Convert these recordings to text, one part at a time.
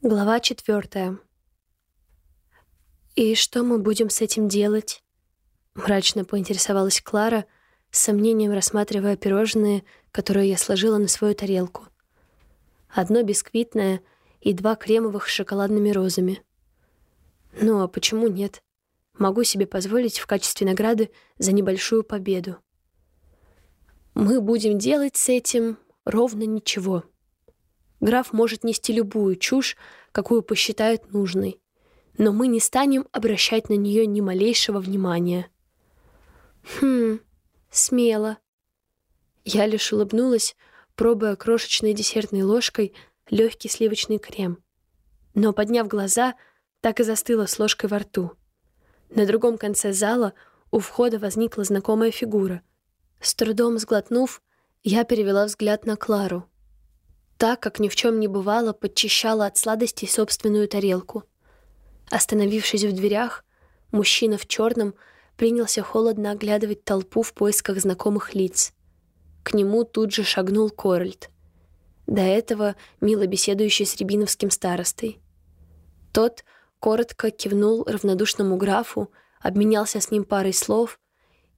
Глава четвертая. «И что мы будем с этим делать?» Мрачно поинтересовалась Клара, с сомнением рассматривая пирожные, которые я сложила на свою тарелку. Одно бисквитное и два кремовых с шоколадными розами. Ну а почему нет? Могу себе позволить в качестве награды за небольшую победу. Мы будем делать с этим ровно ничего. Граф может нести любую чушь, какую посчитает нужной, но мы не станем обращать на нее ни малейшего внимания. Хм, смело. Я лишь улыбнулась, пробуя крошечной десертной ложкой легкий сливочный крем. Но, подняв глаза, так и застыла с ложкой во рту. На другом конце зала у входа возникла знакомая фигура. С трудом сглотнув, я перевела взгляд на Клару — так, как ни в чем не бывало, подчищала от сладостей собственную тарелку. Остановившись в дверях, мужчина в черном принялся холодно оглядывать толпу в поисках знакомых лиц. К нему тут же шагнул Корольд. До этого мило беседующий с рябиновским старостой. Тот коротко кивнул равнодушному графу, обменялся с ним парой слов,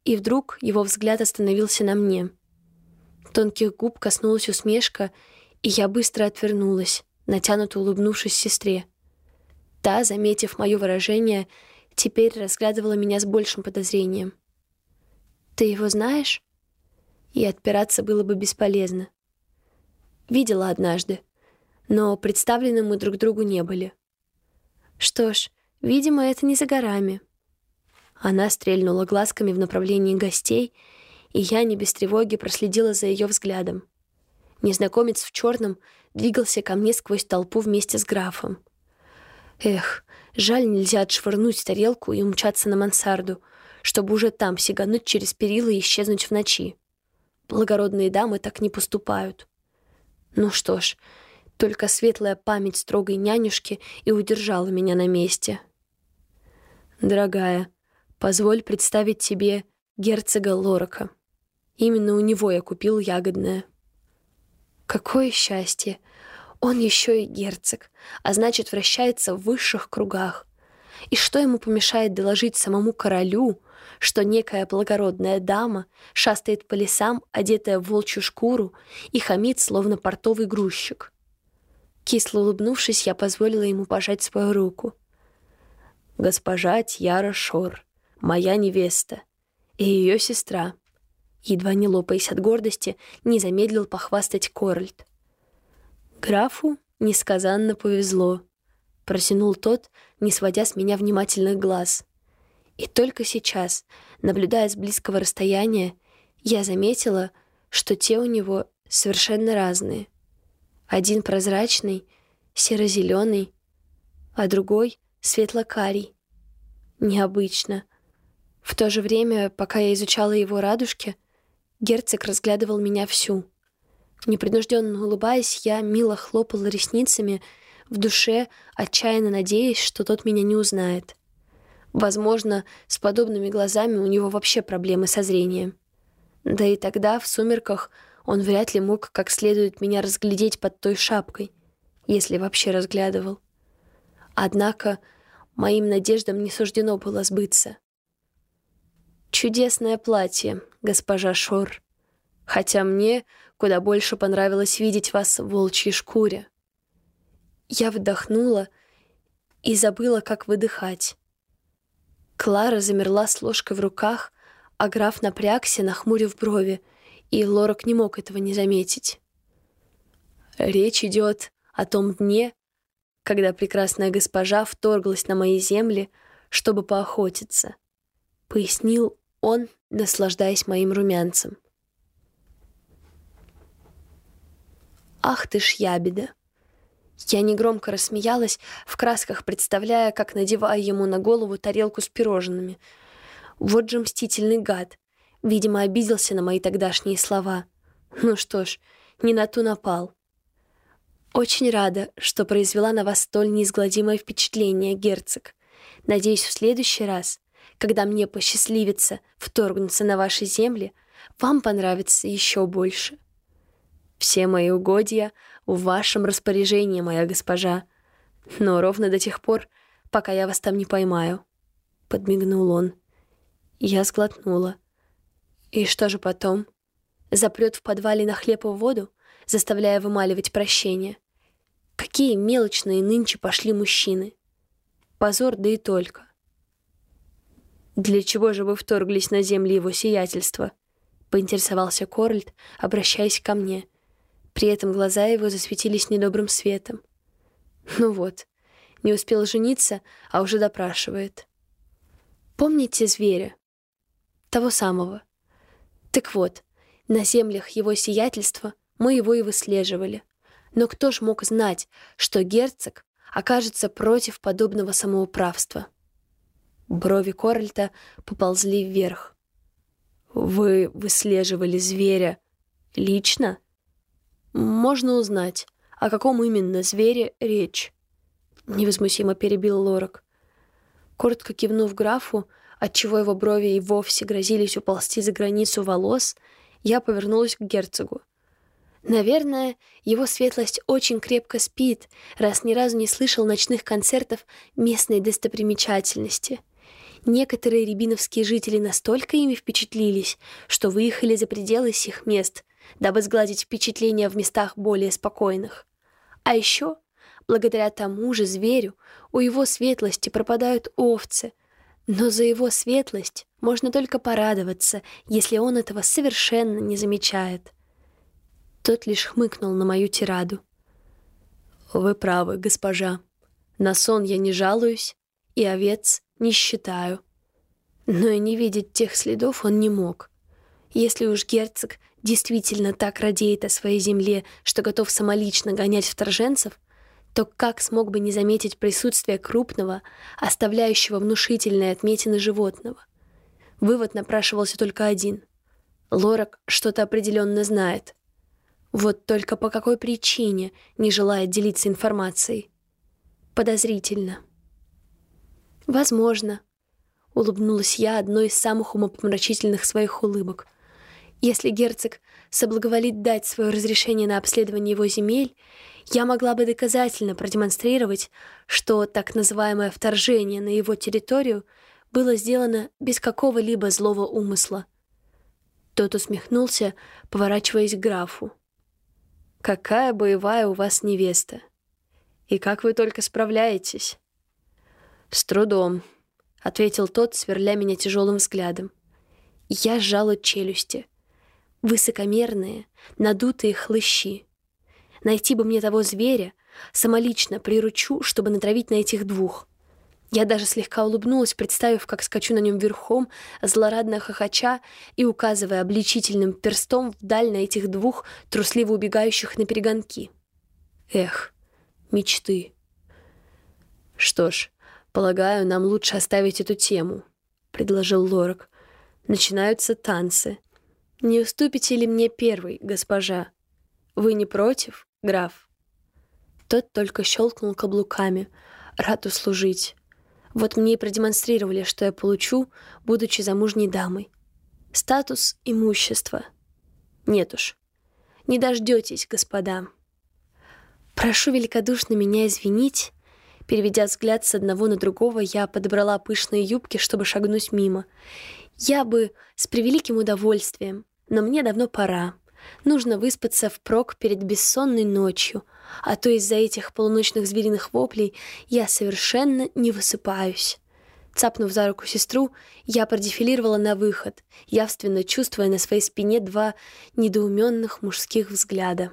и вдруг его взгляд остановился на мне. Тонких губ коснулась усмешка, и я быстро отвернулась, натянуто улыбнувшись сестре. Та, заметив мое выражение, теперь разглядывала меня с большим подозрением. «Ты его знаешь?» И отпираться было бы бесполезно. Видела однажды, но представлены мы друг другу не были. Что ж, видимо, это не за горами. Она стрельнула глазками в направлении гостей, и я не без тревоги проследила за ее взглядом. Незнакомец в черном двигался ко мне сквозь толпу вместе с графом. Эх, жаль, нельзя отшвырнуть тарелку и умчаться на мансарду, чтобы уже там сигануть через перила и исчезнуть в ночи. Благородные дамы так не поступают. Ну что ж, только светлая память строгой нянюшки и удержала меня на месте. Дорогая, позволь представить тебе герцога Лорака. Именно у него я купил ягодное. Какое счастье! Он еще и герцог, а значит, вращается в высших кругах. И что ему помешает доложить самому королю, что некая благородная дама шастает по лесам, одетая в волчью шкуру, и хамит, словно портовый грузчик? Кисло улыбнувшись, я позволила ему пожать свою руку. «Госпожа Тьяра Шор, моя невеста, и ее сестра, едва не лопаясь от гордости, не замедлил похвастать Корольд. Графу несказанно повезло. Протянул тот, не сводя с меня внимательных глаз. И только сейчас, наблюдая с близкого расстояния, я заметила, что те у него совершенно разные. Один прозрачный, серо-зеленый, а другой — светло-карий. Необычно. В то же время, пока я изучала его радужки — Герцог разглядывал меня всю. Непринужденно улыбаясь, я мило хлопала ресницами, в душе отчаянно надеясь, что тот меня не узнает. Возможно, с подобными глазами у него вообще проблемы со зрением. Да и тогда, в сумерках, он вряд ли мог как следует меня разглядеть под той шапкой, если вообще разглядывал. Однако моим надеждам не суждено было сбыться. Чудесное платье, госпожа Шор. Хотя мне куда больше понравилось видеть вас в волчьей шкуре. Я вдохнула и забыла, как выдыхать. Клара замерла с ложкой в руках, а граф напрягся, нахмурив брови, и Лорак не мог этого не заметить. Речь идет о том дне, когда прекрасная госпожа вторглась на мои земли, чтобы поохотиться, — пояснил он, наслаждаясь моим румянцем. «Ах ты ж ябеда!» Я негромко рассмеялась, в красках представляя, как надеваю ему на голову тарелку с пирожными. Вот же мстительный гад. Видимо, обиделся на мои тогдашние слова. Ну что ж, не на ту напал. Очень рада, что произвела на вас столь неизгладимое впечатление, герцог. Надеюсь, в следующий раз когда мне посчастливится вторгнуться на ваши земли, вам понравится еще больше. Все мои угодья в вашем распоряжении, моя госпожа, Но ровно до тех пор, пока я вас там не поймаю», — подмигнул он. Я сглотнула. «И что же потом? Запрет в подвале на хлеб и воду, заставляя вымаливать прощение? Какие мелочные нынче пошли мужчины? Позор, да и только». «Для чего же вы вторглись на земли его сиятельства?» — поинтересовался Корольд, обращаясь ко мне. При этом глаза его засветились недобрым светом. Ну вот, не успел жениться, а уже допрашивает. Помните зверя? Того самого. Так вот, на землях его сиятельства мы его и выслеживали. Но кто ж мог знать, что герцог окажется против подобного самоуправства? Брови Корольта поползли вверх. «Вы выслеживали зверя лично?» «Можно узнать, о каком именно звере речь?» Невозмутимо перебил Лорак. Коротко кивнув графу, отчего его брови и вовсе грозились уползти за границу волос, я повернулась к герцогу. Наверное, его светлость очень крепко спит, раз ни разу не слышал ночных концертов местной достопримечательности. Некоторые рябиновские жители настолько ими впечатлились, что выехали за пределы сих мест, дабы сгладить впечатления в местах более спокойных. А еще, благодаря тому же зверю, у его светлости пропадают овцы, но за его светлость можно только порадоваться, если он этого совершенно не замечает. Тот лишь хмыкнул на мою тираду. «Вы правы, госпожа. На сон я не жалуюсь, и овец не считаю». Но и не видеть тех следов он не мог. Если уж герцог действительно так радеет о своей земле, что готов самолично гонять вторженцев, то как смог бы не заметить присутствие крупного, оставляющего внушительные отметины животного? Вывод напрашивался только один. Лорак что-то определенно знает. Вот только по какой причине не желает делиться информацией? Подозрительно. Возможно. Улыбнулась я одной из самых умопомрачительных своих улыбок — если герцог соблаговолит дать свое разрешение на обследование его земель, я могла бы доказательно продемонстрировать, что так называемое вторжение на его территорию было сделано без какого-либо злого умысла. Тот усмехнулся, поворачиваясь к графу. «Какая боевая у вас невеста! И как вы только справляетесь!» «С трудом», — ответил тот, сверля меня тяжелым взглядом. Я сжала челюсти — Высокомерные, надутые хлыщи. Найти бы мне того зверя, самолично приручу, чтобы натравить на этих двух. Я даже слегка улыбнулась, представив, как скачу на нем верхом, злорадно хохоча и указывая обличительным перстом вдаль на этих двух, трусливо убегающих на перегонки. Эх, мечты. Что ж, полагаю, нам лучше оставить эту тему, — предложил Лорак. Начинаются танцы — «Не уступите ли мне первый, госпожа? Вы не против, граф?» Тот только щелкнул каблуками, рад услужить. Вот мне и продемонстрировали, что я получу, будучи замужней дамой. Статус имущества. Нет уж. Не дождетесь, господа. Прошу великодушно меня извинить. Переведя взгляд с одного на другого, я подобрала пышные юбки, чтобы шагнуть мимо. Я бы с превеликим удовольствием, но мне давно пора. Нужно выспаться впрок перед бессонной ночью, а то из-за этих полуночных звериных воплей я совершенно не высыпаюсь. Цапнув за руку сестру, я продефилировала на выход, явственно чувствуя на своей спине два недоуменных мужских взгляда.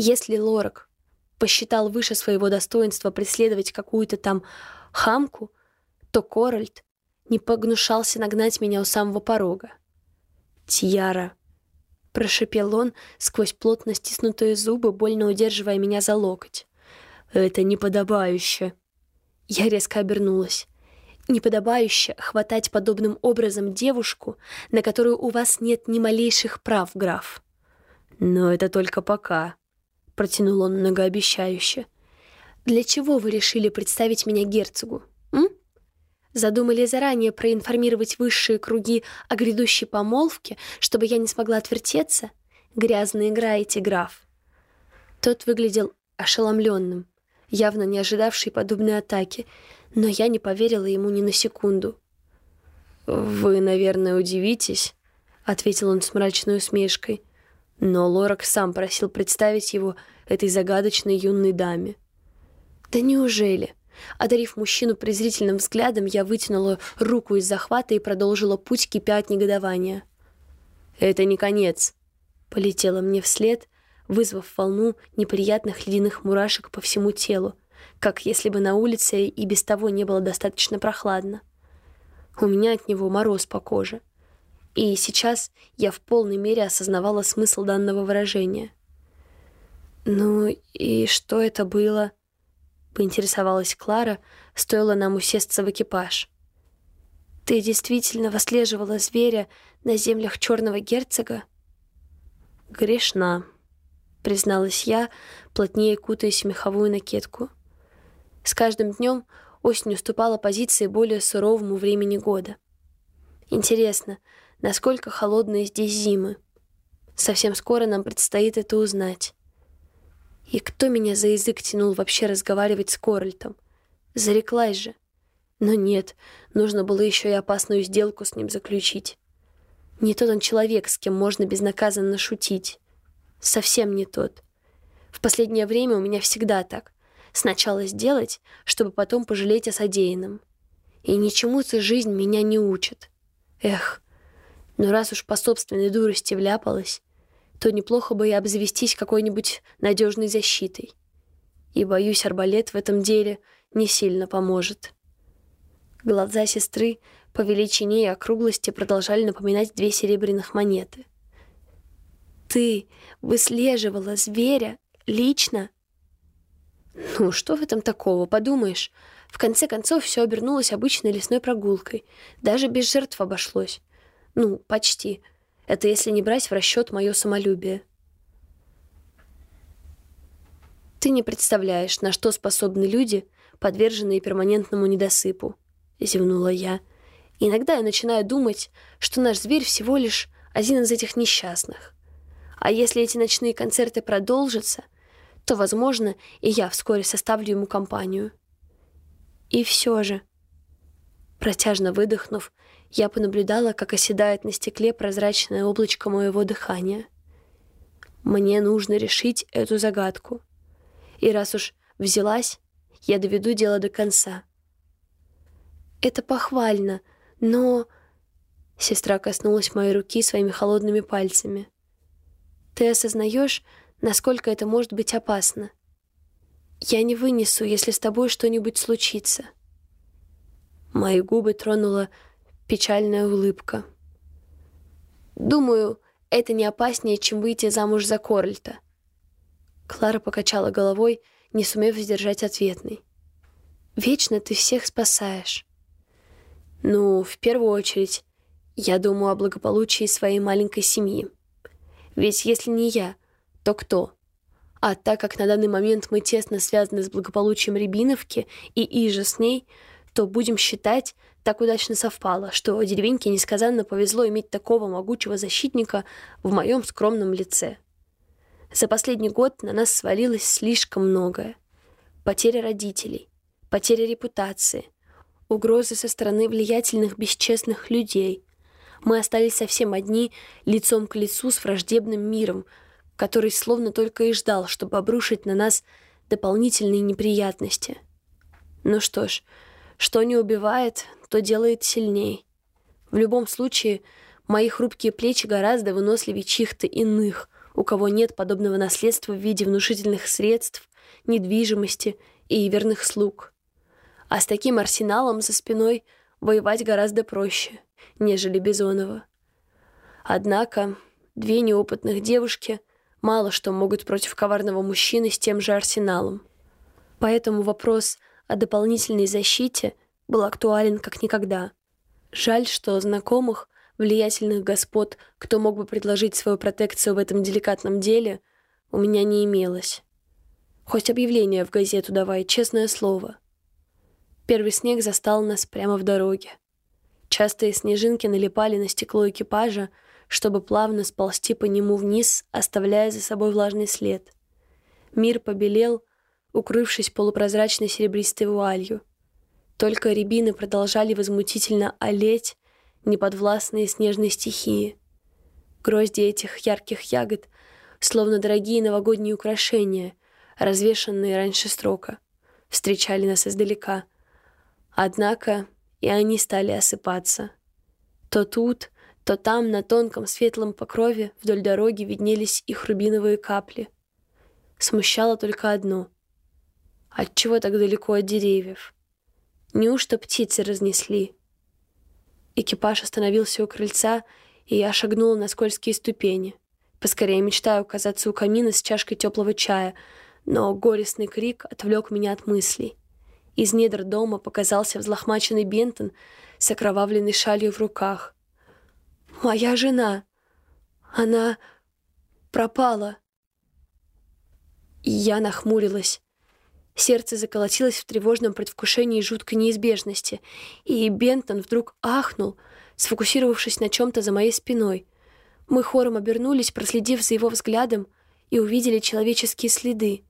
Если Лорак посчитал выше своего достоинства преследовать какую-то там хамку, то Корольд не погнушался нагнать меня у самого порога. «Тьяра!» — прошепел он сквозь плотно стиснутые зубы, больно удерживая меня за локоть. «Это неподобающе!» Я резко обернулась. «Неподобающе хватать подобным образом девушку, на которую у вас нет ни малейших прав, граф». «Но это только пока», — протянул он многообещающе. «Для чего вы решили представить меня герцогу, м?» Задумали заранее проинформировать высшие круги о грядущей помолвке, чтобы я не смогла отвертеться? Грязно играете, граф. Тот выглядел ошеломленным, явно не ожидавший подобной атаки, но я не поверила ему ни на секунду. «Вы, наверное, удивитесь», — ответил он с мрачной усмешкой. Но Лорак сам просил представить его этой загадочной юной даме. «Да неужели?» Одарив мужчину презрительным взглядом, я вытянула руку из захвата и продолжила путь, кипя от негодования. «Это не конец», — полетело мне вслед, вызвав волну неприятных ледяных мурашек по всему телу, как если бы на улице и без того не было достаточно прохладно. У меня от него мороз по коже. И сейчас я в полной мере осознавала смысл данного выражения. «Ну и что это было?» — поинтересовалась Клара, стоило нам усесться в экипаж. «Ты действительно выслеживала зверя на землях черного герцога?» «Грешна», — призналась я, плотнее кутаясь в меховую накидку. С каждым днем осень уступала позиции более суровому времени года. Интересно, насколько холодные здесь зимы? Совсем скоро нам предстоит это узнать. И кто меня за язык тянул вообще разговаривать с Корольтом? Зареклась же. Но нет, нужно было еще и опасную сделку с ним заключить. Не тот он человек, с кем можно безнаказанно шутить. Совсем не тот. В последнее время у меня всегда так. Сначала сделать, чтобы потом пожалеть о содеянном. И ничему-то жизнь меня не учит. Эх, но раз уж по собственной дурости вляпалась, то неплохо бы и обзавестись какой-нибудь надежной защитой. И, боюсь, арбалет в этом деле не сильно поможет. Глаза сестры по величине и округлости продолжали напоминать две серебряных монеты. «Ты выслеживала зверя лично?» Ну, что в этом такого, подумаешь? В конце концов, все обернулось обычной лесной прогулкой. Даже без жертв обошлось. Ну, почти. Это если не брать в расчет мое самолюбие. Ты не представляешь, на что способны люди, подверженные перманентному недосыпу, зевнула я. Иногда я начинаю думать, что наш зверь всего лишь один из этих несчастных. А если эти ночные концерты продолжатся — то, возможно, и я вскоре составлю ему компанию. И все же, протяжно выдохнув, я понаблюдала, как оседает на стекле прозрачное облачко моего дыхания. Мне нужно решить эту загадку. И раз уж взялась, я доведу дело до конца. Это похвально, но... Сестра коснулась моей руки своими холодными пальцами. Ты осознаешь, насколько это может быть опасно. Я не вынесу, если с тобой что-нибудь случится. Мои губы тронула печальная улыбка. Думаю, это не опаснее, чем выйти замуж за Корльта. Клара покачала головой, не сумев сдержать ответный. Вечно ты всех спасаешь. Ну, в первую очередь, я думаю о благополучии своей маленькой семьи. Ведь если не я — то кто? А так как на данный момент мы тесно связаны с благополучием Рябиновки и Иже с ней, то будем считать, так удачно совпало, что деревеньке несказанно повезло иметь такого могучего защитника в моем скромном лице. За последний год на нас свалилось слишком многое. Потеря родителей, потеря репутации, угрозы со стороны влиятельных бесчестных людей. Мы остались совсем одни, лицом к лицу с враждебным миром — который словно только и ждал, чтобы обрушить на нас дополнительные неприятности. Ну что ж, что не убивает, то делает сильней. В любом случае, мои хрупкие плечи гораздо выносливее чьих-то иных, у кого нет подобного наследства в виде внушительных средств, недвижимости и верных слуг. А с таким арсеналом за спиной воевать гораздо проще, нежели Бизонова. Однако две неопытных девушки мало что могут против коварного мужчины с тем же арсеналом. Поэтому вопрос о дополнительной защите был актуален как никогда. Жаль, что знакомых, влиятельных господ, кто мог бы предложить свою протекцию в этом деликатном деле, у меня не имелось. Хоть объявление в газету давай, честное слово. Первый снег застал нас прямо в дороге. Частые снежинки налипали на стекло экипажа, чтобы плавно сползти по нему вниз, оставляя за собой влажный след. Мир побелел, укрывшись полупрозрачной серебристой вуалью. Только рябины продолжали возмутительно олеть, неподвластные снежной стихии. Грозди этих ярких ягод, словно дорогие новогодние украшения, развешанные раньше срока, встречали нас издалека. Однако и они стали осыпаться. То тут, то там на тонком светлом покрове вдоль дороги виднелись их рубиновые капли. Смущало только одно. Отчего так далеко от деревьев? Неужто птицы разнесли? Экипаж остановился у крыльца, и я шагнула на скользкие ступени. Поскорее мечтаю оказаться у камина с чашкой теплого чая, но горестный крик отвлек меня от мыслей. Из недр дома показался взлохмаченный Бентон с окровавленной шалью в руках. «Моя жена! Она пропала!» Я нахмурилась. Сердце заколотилось в тревожном предвкушении жуткой неизбежности, и Бентон вдруг ахнул, сфокусировавшись на чем-то за моей спиной. Мы хором обернулись, проследив за его взглядом, и увидели человеческие следы,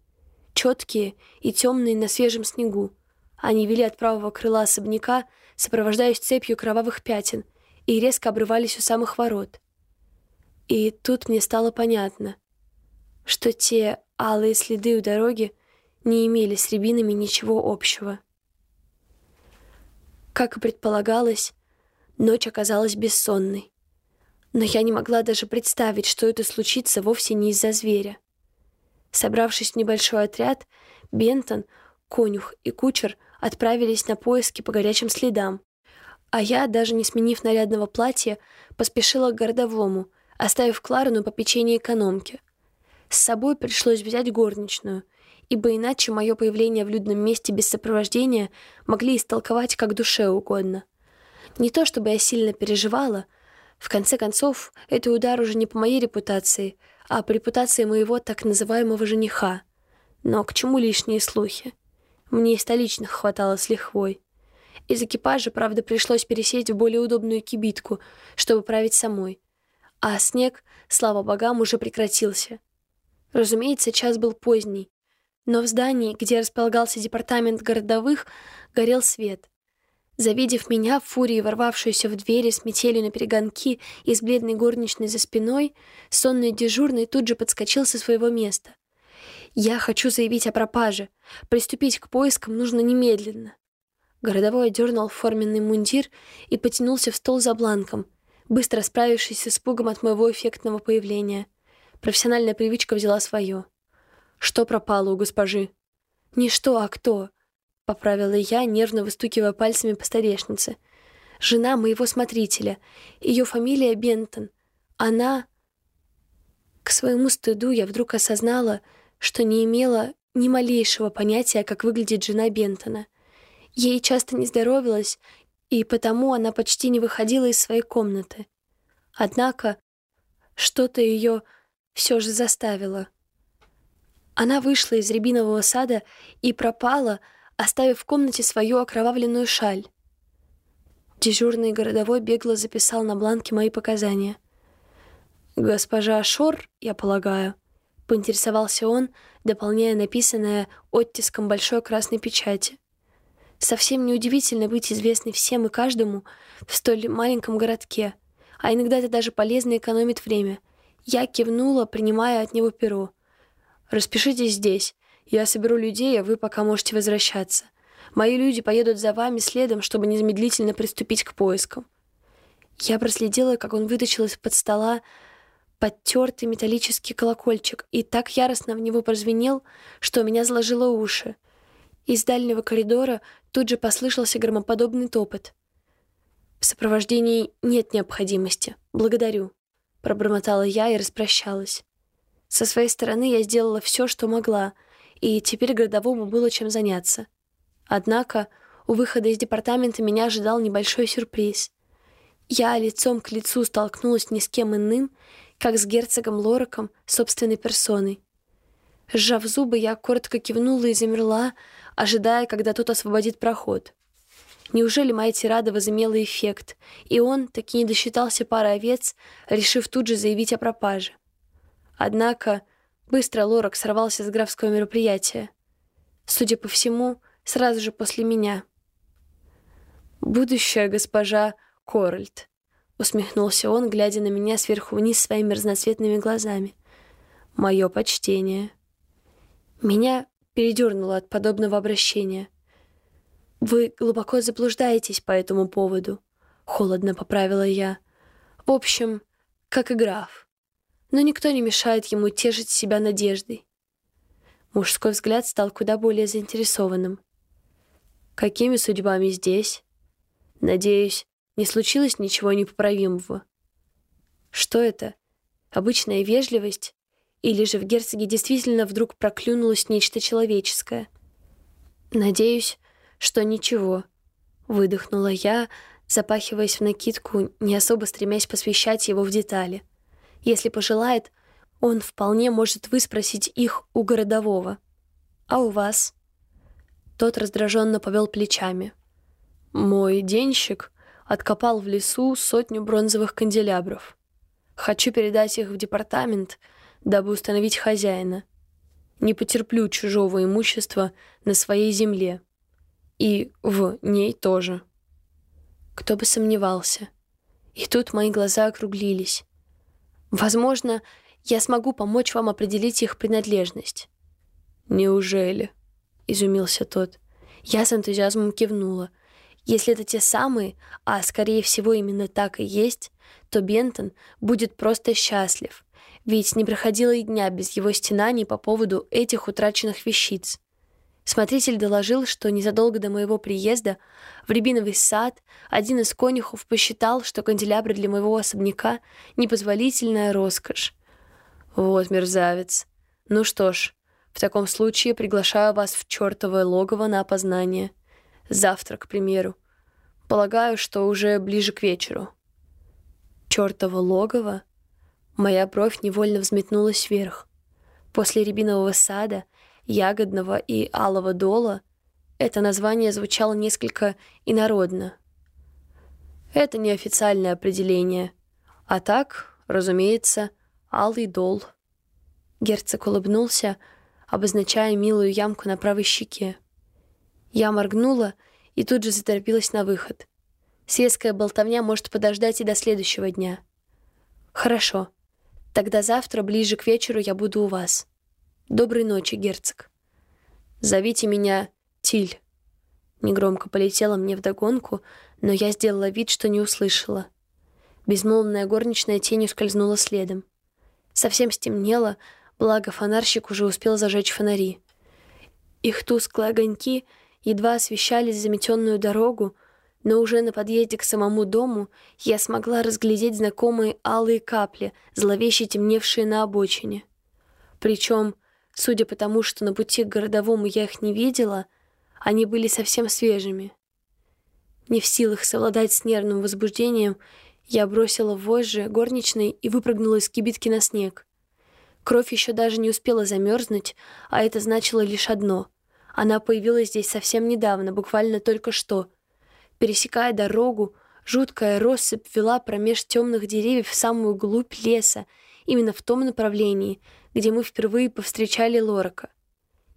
четкие и темные на свежем снегу. Они вели от правого крыла особняка, сопровождаясь цепью кровавых пятен, и резко обрывались у самых ворот. И тут мне стало понятно, что те алые следы у дороги не имели с рябинами ничего общего. Как и предполагалось, ночь оказалась бессонной. Но я не могла даже представить, что это случится вовсе не из-за зверя. Собравшись в небольшой отряд, Бентон, конюх и кучер отправились на поиски по горячим следам. А я, даже не сменив нарядного платья, поспешила к городовому, оставив Клару на попечение экономки. С собой пришлось взять горничную, ибо иначе мое появление в людном месте без сопровождения могли истолковать как душе угодно. Не то чтобы я сильно переживала, в конце концов, это удар уже не по моей репутации, а по репутации моего так называемого жениха. Но к чему лишние слухи? Мне и столичных хватало с лихвой. Из экипажа, правда, пришлось пересесть в более удобную кибитку, чтобы править самой. А снег, слава богам, уже прекратился. Разумеется, час был поздний, но в здании, где располагался департамент городовых, горел свет. Завидев меня, в фурии ворвавшуюся в двери с метелью на перегонки и с бледной горничной за спиной, сонный дежурный тут же подскочил со своего места. «Я хочу заявить о пропаже. Приступить к поискам нужно немедленно». Городовой одернул форменный мундир и потянулся в стол за бланком, быстро справившись с испугом от моего эффектного появления. Профессиональная привычка взяла свое. «Что пропало у госпожи?» «Не что, а кто?» — поправила я, нервно выстукивая пальцами по столешнице. «Жена моего смотрителя. Ее фамилия Бентон. Она...» К своему стыду я вдруг осознала, что не имела ни малейшего понятия, как выглядит жена Бентона. Ей часто не здоровилось, и потому она почти не выходила из своей комнаты. Однако что-то ее все же заставило. Она вышла из рябинового сада и пропала, оставив в комнате свою окровавленную шаль. Дежурный городовой бегло записал на бланке мои показания. «Госпожа Шор, я полагаю», поинтересовался он, дополняя написанное оттиском большой красной печати. Совсем неудивительно быть известной всем и каждому в столь маленьком городке, а иногда это даже полезно экономит время. Я кивнула, принимая от него перо. «Распишитесь здесь. Я соберу людей, а вы пока можете возвращаться. Мои люди поедут за вами следом, чтобы незамедлительно приступить к поискам». Я проследила, как он вытащил из-под стола подтертый металлический колокольчик и так яростно в него прозвенел, что меня заложило уши. Из дальнего коридора тут же послышался громоподобный топот. «В сопровождении нет необходимости. Благодарю», — пробормотала я и распрощалась. Со своей стороны я сделала все, что могла, и теперь городовому было чем заняться. Однако у выхода из департамента меня ожидал небольшой сюрприз. Я лицом к лицу столкнулась ни с кем иным, как с герцогом Лораком собственной персоной. Сжав зубы, я коротко кивнула и замерла, ожидая, когда тот освободит проход. Неужели моя тирада возымела эффект, и он таки не досчитался пары овец, решив тут же заявить о пропаже? Однако Быстро Лорак сорвался с графского мероприятия. Судя по всему, сразу же после меня. «Будущая госпожа Корольд», — усмехнулся он, глядя на меня сверху вниз своими разноцветными глазами. «Мое почтение». Меня передернуло от подобного обращения. «Вы глубоко заблуждаетесь по этому поводу», — холодно поправила я. «В общем, как и граф. Но никто не мешает ему тешить себя надеждой». Мужской взгляд стал куда более заинтересованным. «Какими судьбами здесь?» «Надеюсь, не случилось ничего непоправимого?» «Что это? Обычная вежливость или же в герцоге действительно вдруг проклюнулось нечто человеческое? «Надеюсь, что ничего», — выдохнула я, запахиваясь в накидку, не особо стремясь посвящать его в детали. Если пожелает, он вполне может выспросить их у городового. «А у вас?» Тот раздраженно повел плечами. «Мой денщик откопал в лесу сотню бронзовых канделябров. Хочу передать их в департамент — дабы установить хозяина. Не потерплю чужого имущества на своей земле. И в ней тоже. Кто бы сомневался. И тут мои глаза округлились. Возможно, я смогу помочь вам определить их принадлежность. Неужели? Изумился тот. Я с энтузиазмом кивнула. Если это те самые, а скорее всего именно так и есть, то Бентон будет просто счастлив ведь не проходило и дня без его стенаний по поводу этих утраченных вещиц. Смотритель доложил, что незадолго до моего приезда в Рябиновый сад один из конюхов посчитал, что канделябры для моего особняка — непозволительная роскошь. Вот мерзавец. Ну что ж, в таком случае приглашаю вас в чертовое логово на опознание. Завтра, к примеру. Полагаю, что уже ближе к вечеру. Чертово логово? Моя бровь невольно взметнулась вверх. После рябинового сада, ягодного и алого дола это название звучало несколько инородно. Это неофициальное определение. А так, разумеется, алый дол. Герцог улыбнулся, обозначая милую ямку на правой щеке. Я моргнула и тут же заторопилась на выход. Светская болтовня может подождать и до следующего дня. Хорошо. Тогда завтра, ближе к вечеру, я буду у вас. Доброй ночи, герцог. Зовите меня Тиль. Негромко полетела мне вдогонку, но я сделала вид, что не услышала. Безмолвная горничная тенью скользнула следом. Совсем стемнело, благо фонарщик уже успел зажечь фонари. Их тусклые огоньки едва освещали заметенную дорогу, но уже на подъезде к самому дому я смогла разглядеть знакомые алые капли, зловеще темневшие на обочине. Причем, судя по тому, что на пути к городовому я их не видела, они были совсем свежими. Не в силах совладать с нервным возбуждением, я бросила вожжи горничной и выпрыгнула из кибитки на снег. Кровь еще даже не успела замерзнуть, а это значило лишь одно. Она появилась здесь совсем недавно, буквально только что — Пересекая дорогу, жуткая россыпь вела промеж темных деревьев в самую глубь леса, именно в том направлении, где мы впервые повстречали Лорака.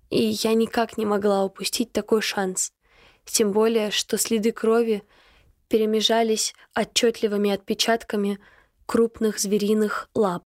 И я никак не могла упустить такой шанс. Тем более, что следы крови перемежались отчетливыми отпечатками крупных звериных лап.